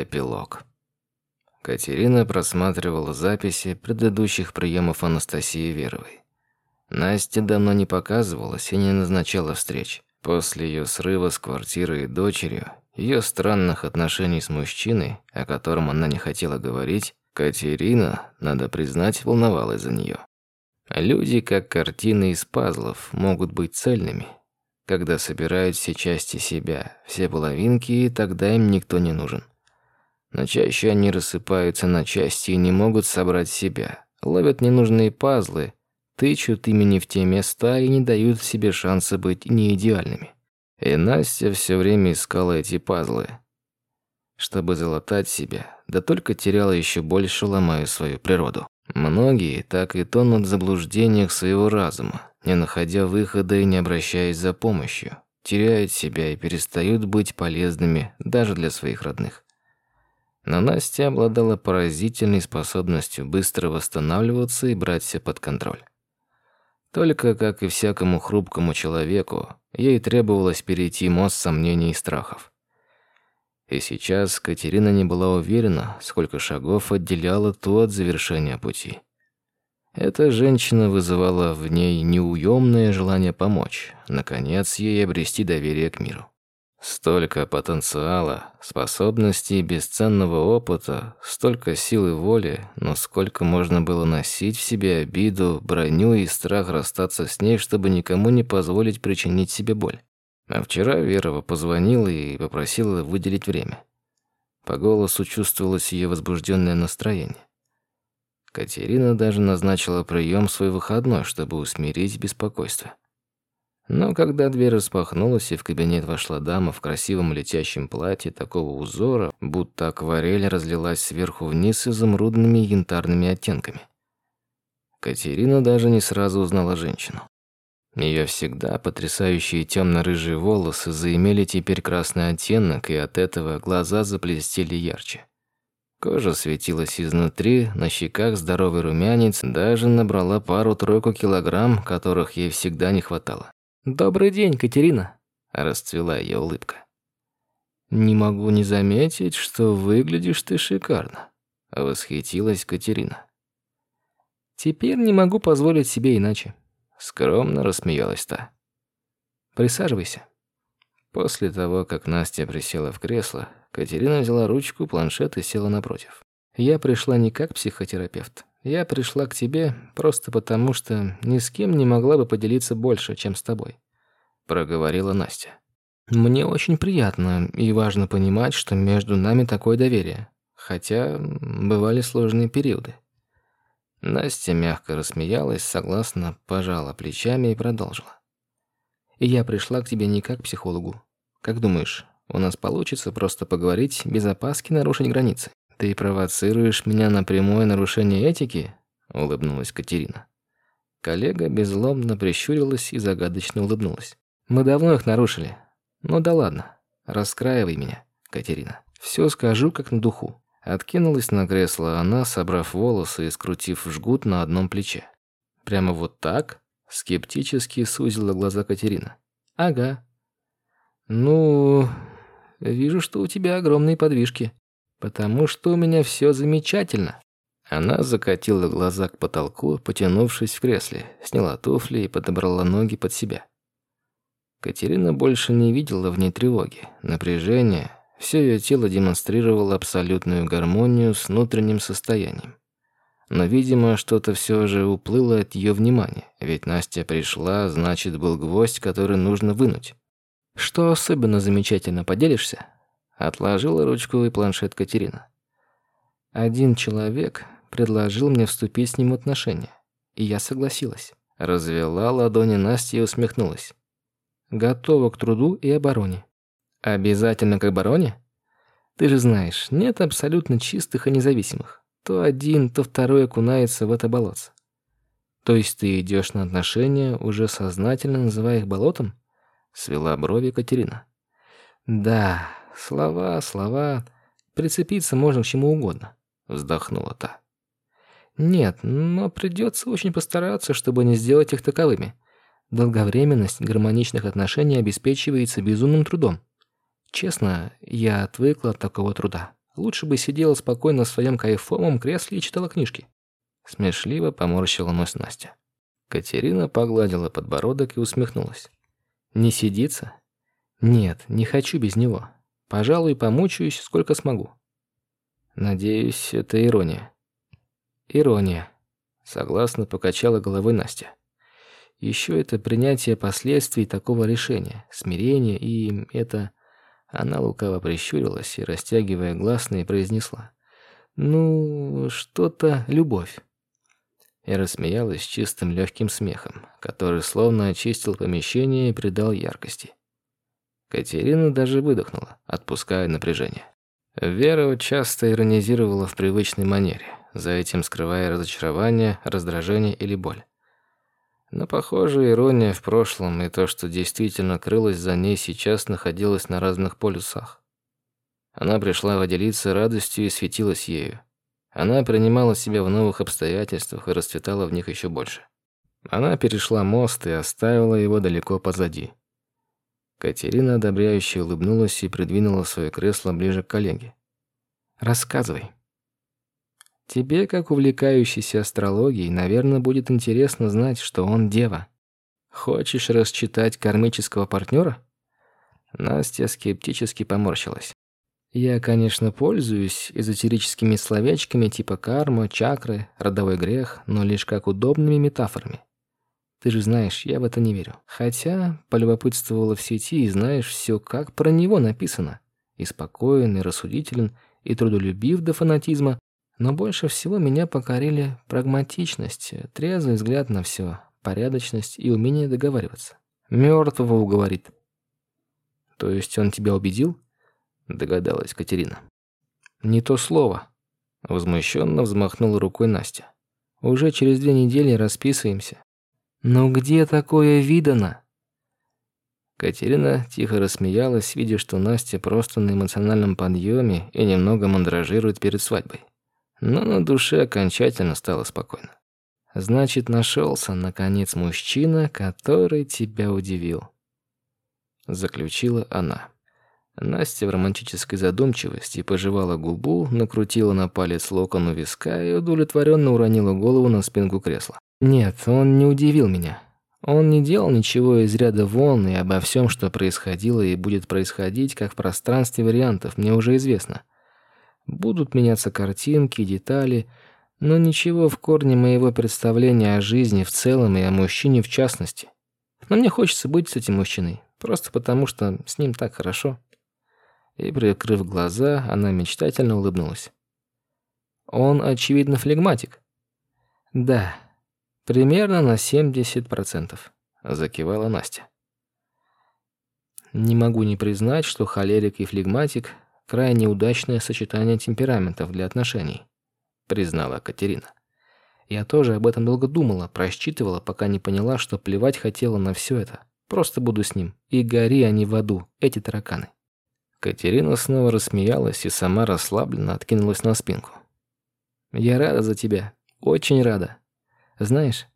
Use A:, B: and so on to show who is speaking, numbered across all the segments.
A: Эпилог. Катерина просматривала записи предыдущих приемов Анастасии Веровой. Настя давно не показывалась и не назначала встреч. После ее срыва с квартирой и дочерью, ее странных отношений с мужчиной, о котором она не хотела говорить, Катерина, надо признать, волновалась за нее. Люди, как картины из пазлов, могут быть цельными, когда собирают все части себя, все половинки, и тогда им никто не нужен. Но чаще они рассыпаются на части и не могут собрать себя. Ловят ненужные пазлы, тычут ими не в те места и не дают себе шанса быть неидеальными. И Настя все время искала эти пазлы, чтобы залатать себя, да только теряла еще больше, ломая свою природу. Многие так и тонут в заблуждениях своего разума, не находя выхода и не обращаясь за помощью, теряют себя и перестают быть полезными даже для своих родных. Но Настя обладала поразительной способностью быстро восстанавливаться и брать все под контроль. Только, как и всякому хрупкому человеку, ей требовалось перейти мост сомнений и страхов. И сейчас Катерина не была уверена, сколько шагов отделяло то от завершения пути. Эта женщина вызывала в ней неуемное желание помочь, наконец ей обрести доверие к миру. Столько потенциала, способностей и бесценного опыта, столько силы воли, но сколько можно было носить в себе обиду, броню и страх расстаться с ней, чтобы никому не позволить причинить себе боль. А вчера Верова позвонила и попросила выделить время. По голосу чувствовалось ее возбужденное настроение. Катерина даже назначила прием свой выходной, чтобы усмирить беспокойство. Но когда дверь распахнулась, и в кабинет вошла дама в красивом летящем платье такого узора, будто акварель разлилась сверху вниз изумрудными янтарными оттенками. Катерина даже не сразу узнала женщину. Ее всегда потрясающие темно-рыжие волосы заимели теперь красный оттенок, и от этого глаза заблестели ярче. Кожа светилась изнутри, на щеках здоровый румянец, даже набрала пару-тройку килограмм, которых ей всегда не хватало. «Добрый день, Катерина!» – расцвела ее улыбка. «Не могу не заметить, что выглядишь ты шикарно», – восхитилась Катерина. «Теперь не могу позволить себе иначе», – скромно рассмеялась та. «Присаживайся». После того, как Настя присела в кресло, Катерина взяла ручку, планшет и села напротив. «Я пришла не как психотерапевт. Я пришла к тебе просто потому, что ни с кем не могла бы поделиться больше, чем с тобой», — проговорила Настя. «Мне очень приятно и важно понимать, что между нами такое доверие, хотя бывали сложные периоды». Настя мягко рассмеялась, согласно пожала плечами и продолжила. «И я пришла к тебе не как психологу. Как думаешь, у нас получится просто поговорить без опаски нарушить границы?» «Ты провоцируешь меня на прямое нарушение этики?» — улыбнулась Катерина. Коллега беззлобно прищурилась и загадочно улыбнулась. «Мы давно их нарушили. Ну да ладно, раскраивай меня, Катерина. Все скажу как на духу». Откинулась на кресло она, собрав волосы и скрутив жгут на одном плече. «Прямо вот так?» — скептически сузила глаза Катерина. «Ага». «Ну, вижу, что у тебя огромные подвижки» потому что у меня все замечательно». Она закатила глаза к потолку, потянувшись в кресле, сняла туфли и подобрала ноги под себя. Катерина больше не видела в ней тревоги, напряжения. Все ее тело демонстрировало абсолютную гармонию с внутренним состоянием. Но, видимо, что-то все же уплыло от ее внимания, ведь Настя пришла, значит, был гвоздь, который нужно вынуть. «Что особенно замечательно, поделишься?» Отложила ручку и планшет Катерина. Один человек предложил мне вступить с ним в отношения, и я согласилась. Развела ладони Настя и усмехнулась. Готова к труду и обороне. Обязательно к обороне? Ты же знаешь, нет абсолютно чистых и независимых. То один, то второй окунается в это болото. То есть ты идешь на отношения, уже сознательно называя их болотом? Свела брови Катерина. Да, Слова, слова. Прицепиться можно к чему угодно, вздохнула та. Нет, но придется очень постараться, чтобы не сделать их таковыми. Долговременность гармоничных отношений обеспечивается безумным трудом. Честно, я отвыкла от такого труда.
B: Лучше бы сидела спокойно в своем кайфовом кресле и читала книжки.
A: Смешливо поморщила нос Настя. Катерина погладила подбородок и усмехнулась.
B: Не сидится? Нет, не хочу без него. Пожалуй, помучаюсь, сколько смогу.
A: Надеюсь, это ирония.
B: Ирония.
A: Согласно покачала головой Настя.
B: Еще это принятие последствий такого решения, смирение и это... Она лукаво прищурилась и, растягивая гласные, произнесла. «Ну, что-то любовь».
A: И рассмеялась чистым легким смехом, который словно очистил помещение и придал яркости. Катерина даже выдохнула, отпуская напряжение. Вера часто иронизировала в привычной манере, за этим скрывая разочарование, раздражение или боль. Но, похоже, ирония в прошлом и то, что действительно крылось за ней, сейчас находилось на разных полюсах. Она пришла выделиться радостью и светилась ею. Она принимала себя в новых обстоятельствах и расцветала в них еще больше. Она перешла мост и оставила его далеко позади. Катерина одобряюще улыбнулась и придвинула свое кресло ближе к коллеге.
B: «Рассказывай». Тебе, как увлекающейся астрологией, наверное, будет интересно знать, что он дева. Хочешь расчитать кармического партнера? Настя скептически поморщилась. Я, конечно, пользуюсь эзотерическими словечками типа карма, чакры, родовой грех, но лишь как удобными метафорами. Ты же знаешь, я в это не верю. Хотя полюбопытствовала в сети и знаешь все, как про него написано. И спокоен, и рассудителен, и трудолюбив до фанатизма, но больше всего меня покорили прагматичность, трезвый взгляд на все, порядочность и умение договариваться. Мертвого уговорит. То есть он тебя убедил? Догадалась Катерина. Не то слово. Возмущенно взмахнула рукой Настя. Уже через две недели расписываемся. Но где такое видано? Катерина тихо рассмеялась, видя, что Настя просто на эмоциональном подъеме и немного мандражирует перед свадьбой но на душе окончательно стало спокойно. Значит, нашелся наконец мужчина, который тебя удивил, заключила она. Настя в романтической задумчивости пожевала губу, накрутила на палец локон у виска и удовлетворенно уронила голову на спинку кресла. Нет, он не удивил меня. Он не делал ничего из ряда вон, и обо всем, что происходило и будет происходить, как в пространстве вариантов, мне уже известно. Будут меняться картинки, детали, но ничего в корне моего представления о жизни в целом и о мужчине в частности. Но мне хочется быть с этим мужчиной, просто потому что с ним так хорошо. И, прикрыв глаза, она мечтательно улыбнулась. Он, очевидно, флегматик. Да, примерно на 70%, закивала Настя. Не могу не признать, что холерик и флегматик крайне удачное сочетание темпераментов для отношений, признала Катерина. Я тоже об этом долго думала, просчитывала, пока не поняла, что плевать хотела на все это. Просто буду с ним. И гори они в аду, эти тараканы. Катерина снова рассмеялась и сама расслабленно откинулась на спинку. Я рада за тебя, очень рада. Знаешь,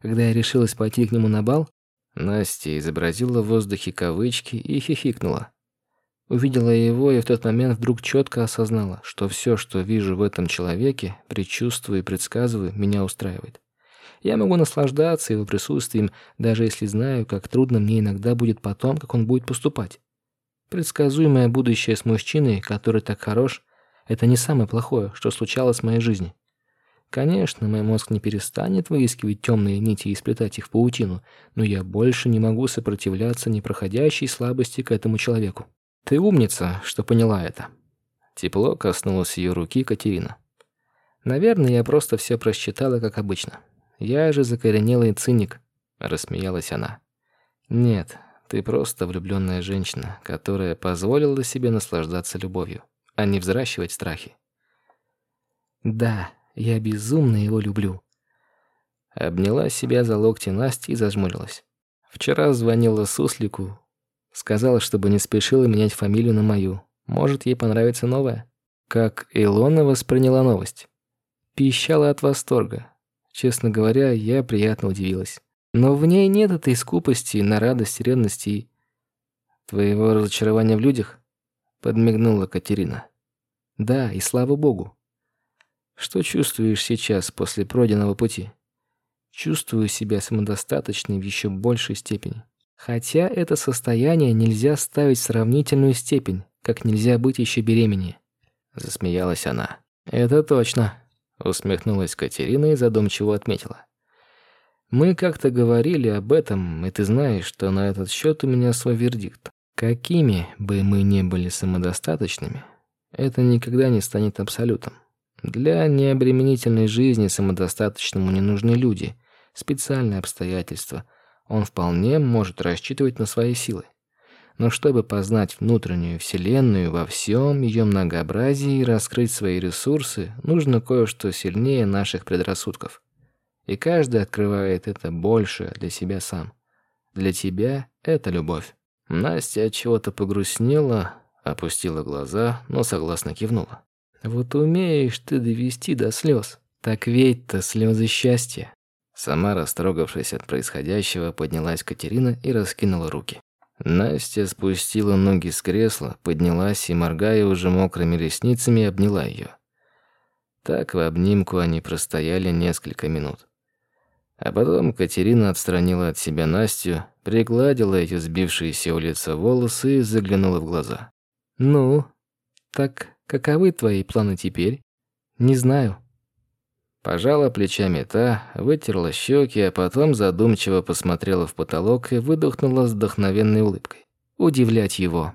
B: когда я решилась пойти к нему на бал, Настя изобразила в воздухе кавычки и хихикнула. Увидела его и в тот момент вдруг четко осознала, что все, что вижу в этом человеке, предчувствую и предсказываю, меня устраивает. Я могу наслаждаться его присутствием, даже если знаю, как трудно мне иногда будет потом, как он будет поступать. Предсказуемое будущее с мужчиной, который так хорош, это не самое плохое, что случалось в моей жизни. Конечно, мой мозг не перестанет выискивать темные нити и сплетать их в паутину, но я больше не могу сопротивляться непроходящей слабости к этому человеку. Ты умница, что поняла это. Тепло коснулось ее руки Катерина. Наверное, я просто все просчитала, как обычно. Я же закоренелый циник, рассмеялась она. Нет, ты просто влюбленная женщина, которая позволила себе наслаждаться любовью, а не взращивать страхи. Да, я безумно его люблю. Обняла себя за локти Насти и зажмурилась. Вчера звонила Суслику, Сказала, чтобы не спешила менять фамилию на мою. Может, ей понравится новая. Как Илона восприняла новость. Пищала от восторга. Честно говоря, я приятно удивилась. Но в ней нет этой скупости на радость, ревности и... Твоего разочарования в людях? Подмигнула Катерина. Да, и слава богу. Что чувствуешь сейчас после пройденного пути? Чувствую себя самодостаточной в еще большей степени. Хотя это состояние нельзя ставить в сравнительную степень, как нельзя быть еще беременнее. Засмеялась она. Это точно. Усмехнулась Катерина и задумчиво отметила. Мы как-то говорили об этом, и ты знаешь, что на этот счет у меня свой вердикт. Какими бы мы ни были самодостаточными, это никогда не станет абсолютом. Для необременительной жизни самодостаточному не нужны люди, специальные обстоятельства. Он вполне может рассчитывать на свои силы. Но чтобы познать внутреннюю вселенную во всем ее многообразии и раскрыть свои ресурсы, нужно кое-что сильнее наших предрассудков. И каждый открывает это больше для себя сам. Для тебя это любовь. Настя от чего-то погрустнела, опустила глаза, но согласно кивнула. Вот умеешь ты довести до слез. Так ведь-то слезы счастья. Сама растрогавшись от происходящего, поднялась Катерина и раскинула руки. Настя спустила ноги с кресла, поднялась и, моргая уже мокрыми ресницами, обняла ее. Так в обнимку они простояли несколько минут. А потом Катерина отстранила от себя Настю, пригладила ее сбившиеся у лица волосы и заглянула в глаза. «Ну, так каковы твои планы теперь?» «Не знаю». Пожала плечами та, вытерла щеки, а потом задумчиво посмотрела в потолок и выдохнула с вдохновенной улыбкой. «Удивлять его.